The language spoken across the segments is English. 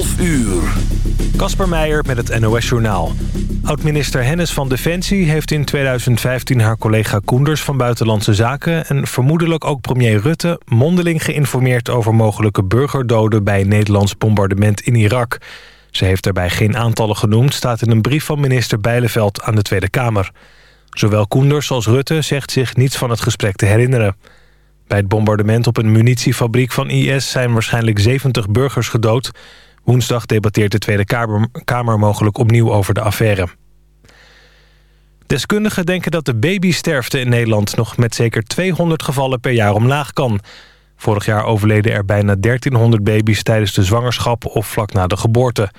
12 uur. Kasper Meijer met het NOS-journaal. Oud-minister Hennis van Defensie heeft in 2015 haar collega Koenders van Buitenlandse Zaken... en vermoedelijk ook premier Rutte mondeling geïnformeerd over mogelijke burgerdoden... bij een Nederlands bombardement in Irak. Ze heeft daarbij geen aantallen genoemd, staat in een brief van minister Bijleveld aan de Tweede Kamer. Zowel Koenders als Rutte zegt zich niets van het gesprek te herinneren. Bij het bombardement op een munitiefabriek van IS zijn waarschijnlijk 70 burgers gedood. Woensdag debatteert de Tweede Kamer, mogelijk opnieuw over de affaire. Deskundigen denken dat de babysterfte in Nederland nog met zeker 200 gevallen per jaar omlaag kan. Vorig jaar overleden er bijna 1300 baby's tijdens de zwangerschap of vlak na de geboorte.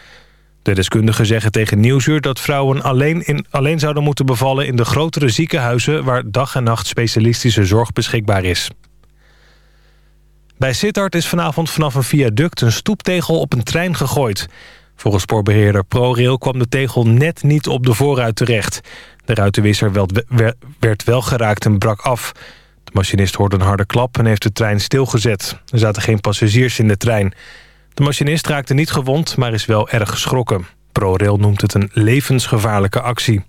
De deskundigen zeggen tegen Nieuwsuur dat vrouwen alleen, in, alleen zouden moeten bevallen in de grotere ziekenhuizen waar dag en nacht specialistische zorg beschikbaar is. Bij Sittard is vanavond vanaf een viaduct een stoeptegel op een trein gegooid. Volgens spoorbeheerder ProRail kwam de tegel net niet op de voorruit terecht. De ruitenwisser werd wel geraakt en brak af. De machinist hoorde een harde klap en heeft de trein stilgezet. Er zaten geen passagiers in de trein. De machinist raakte niet gewond, maar is wel erg geschrokken. ProRail noemt het een levensgevaarlijke actie.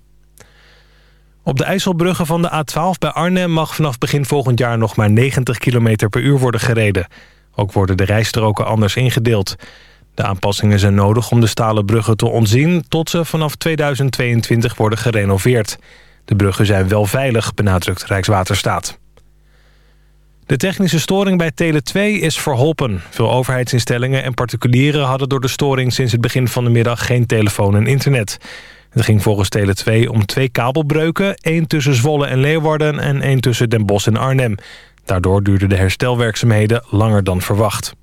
Op de IJsselbruggen van de A12 bij Arnhem mag vanaf begin volgend jaar nog maar 90 km per uur worden gereden. Ook worden de rijstroken anders ingedeeld. De aanpassingen zijn nodig om de stalen bruggen te ontzien... tot ze vanaf 2022 worden gerenoveerd. De bruggen zijn wel veilig, benadrukt Rijkswaterstaat. De technische storing bij Tele2 is verholpen. Veel overheidsinstellingen en particulieren hadden door de storing... sinds het begin van de middag geen telefoon en internet. Het ging volgens Tele2 om twee kabelbreuken. één tussen Zwolle en Leeuwarden en één tussen Den Bosch en Arnhem. Daardoor duurden de herstelwerkzaamheden langer dan verwacht.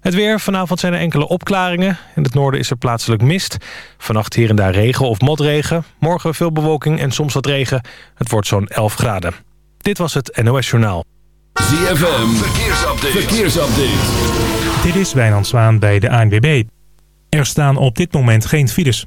Het weer. Vanavond zijn er enkele opklaringen. In het noorden is er plaatselijk mist. Vannacht hier en daar regen of motregen. Morgen veel bewolking en soms wat regen. Het wordt zo'n 11 graden. Dit was het NOS Journaal. ZFM. Verkeersupdate. Verkeersupdate. Dit is Wijnand Zwaan bij de ANWB. Er staan op dit moment geen files.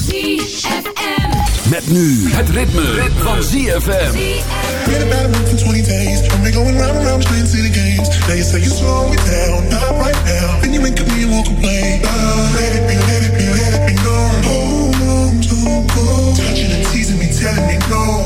ZFM. Met nu het ritme, ritme. van ZFM. Been about a month and 20 days. And we're going round and round playing city games. Now you say you slow it down, not right now. Then you wink at me and walk away. Uh, let it be, let it be, let it be known. Hold on to go. Touching and teasing me, telling me no.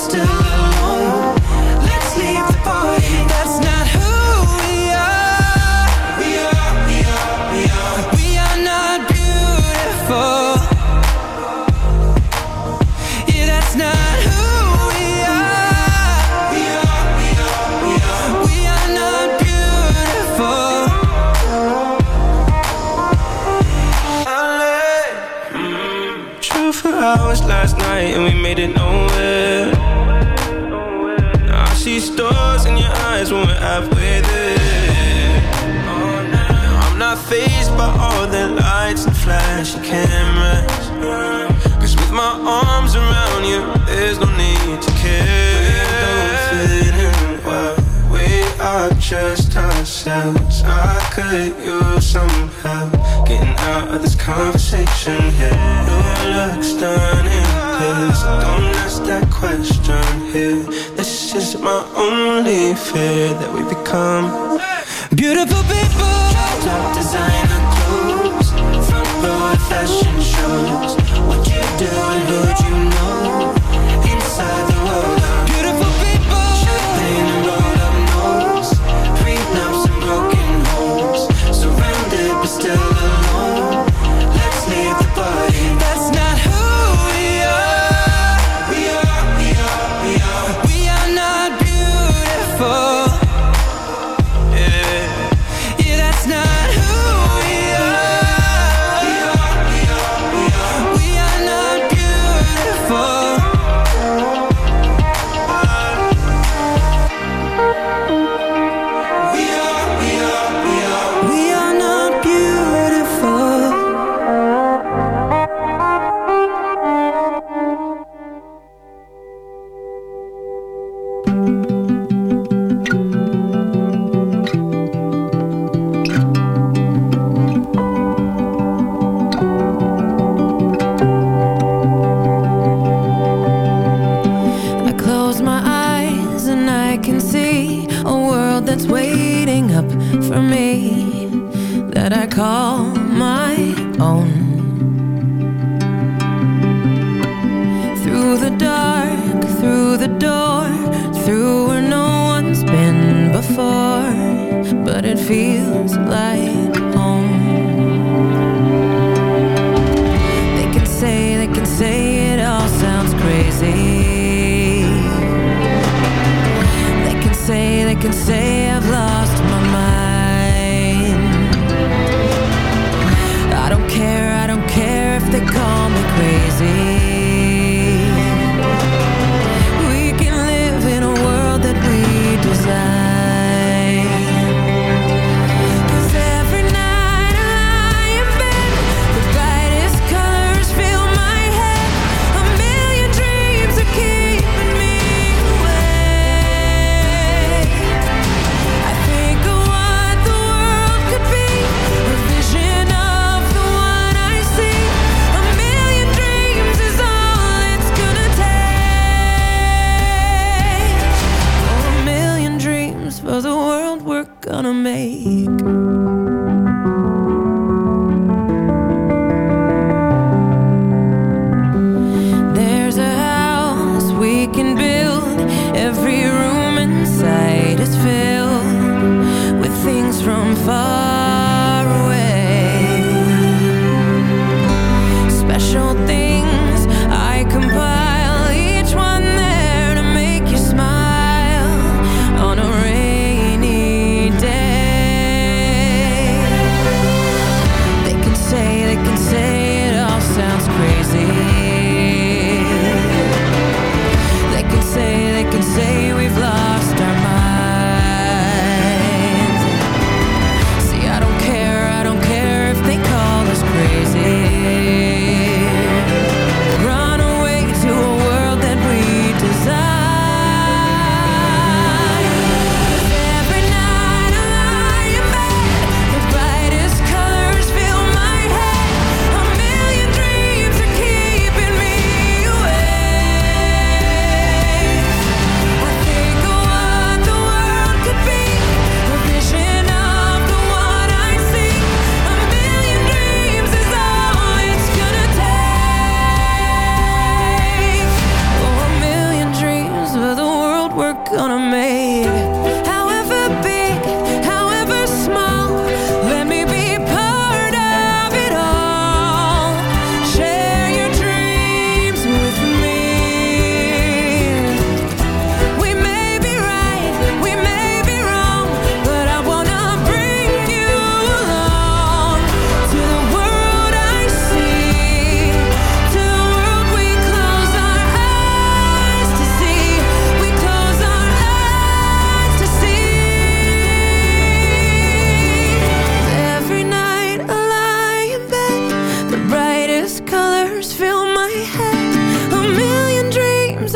Still. hurt you somehow. Getting out of this conversation here. Your looks stunning, please. Don't ask that question here. This is my only fear that we become beautiful people. Top designer.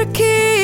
Zandvoort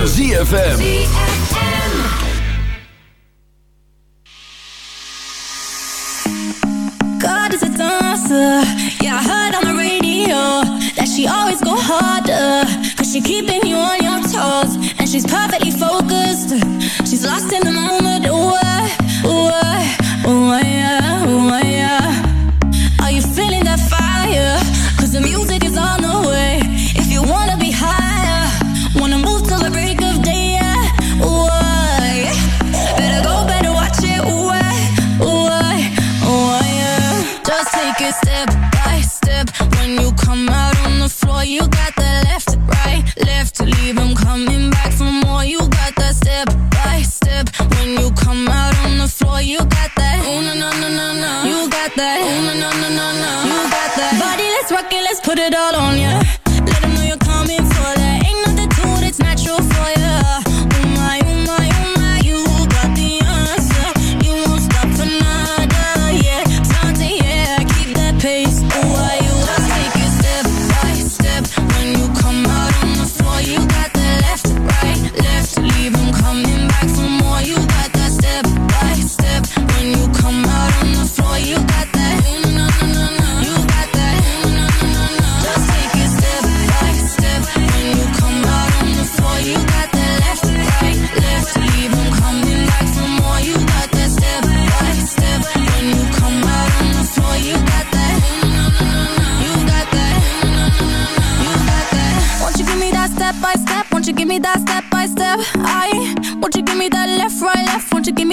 Van ZFM.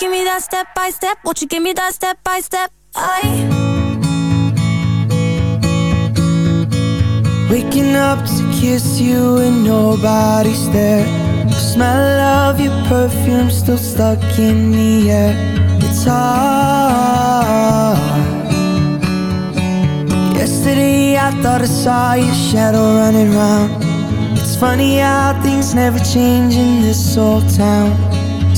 Give me that step by step? Won't you give me that step by step? I Waking up to kiss you and nobody's there. The smell of your perfume still stuck in the air. It's hard. Yesterday I thought I saw your shadow running round. It's funny how things never change in this old town.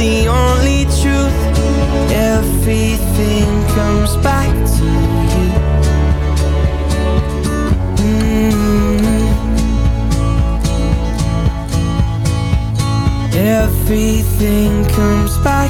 The only truth. Everything comes back to you. Mm. Everything comes back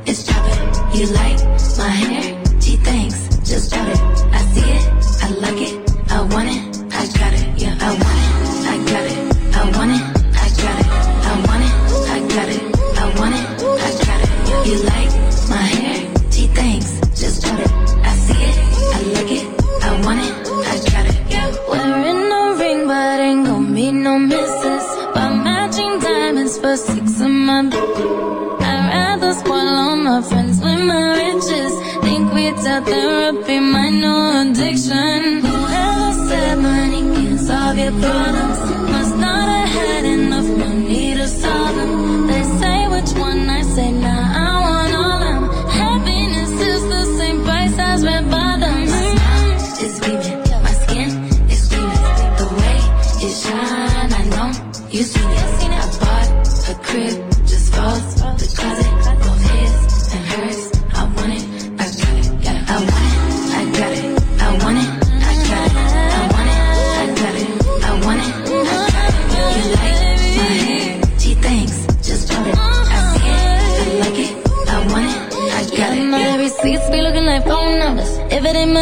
you like my hair.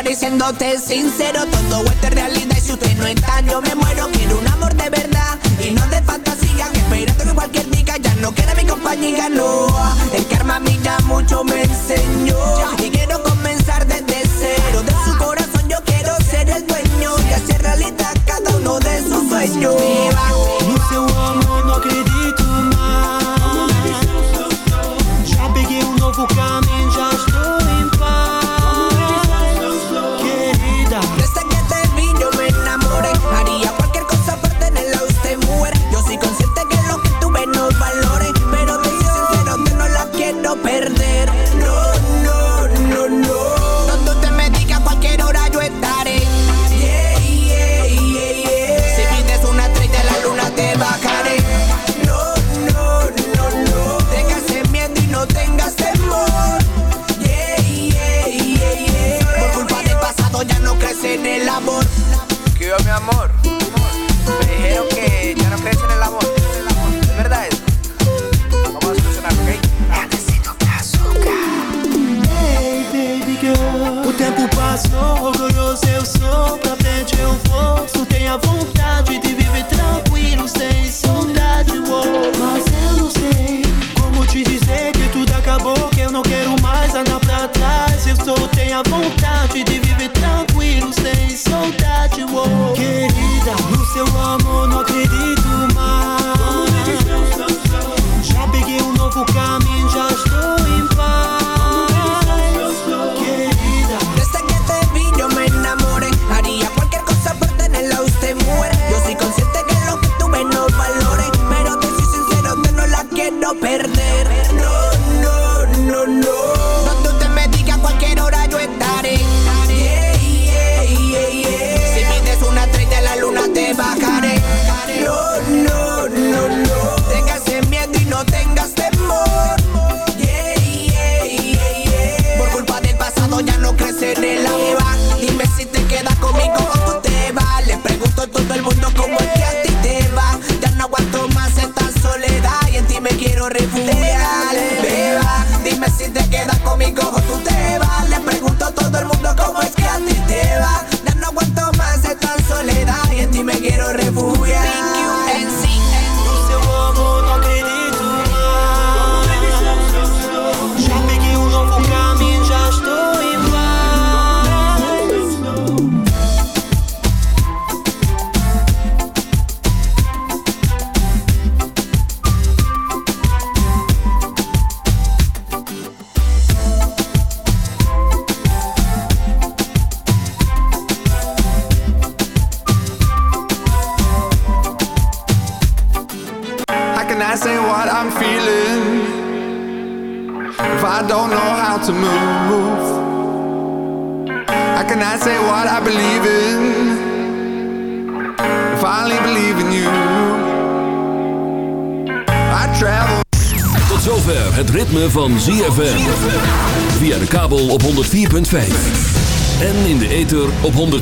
llorar diciéndote sincero. Todo esto realidad y si usted no está yo me muero. Quiero un amor de verdad y no de fantasía. Que esperando que cualquier día ya no quiera mi compañía. No, el karma a mí ya mucho me enseñó. Y quiero comenzar desde cero. De su corazón yo quiero ser el dueño Y hacer realidad cada uno de sus sueños. No acredito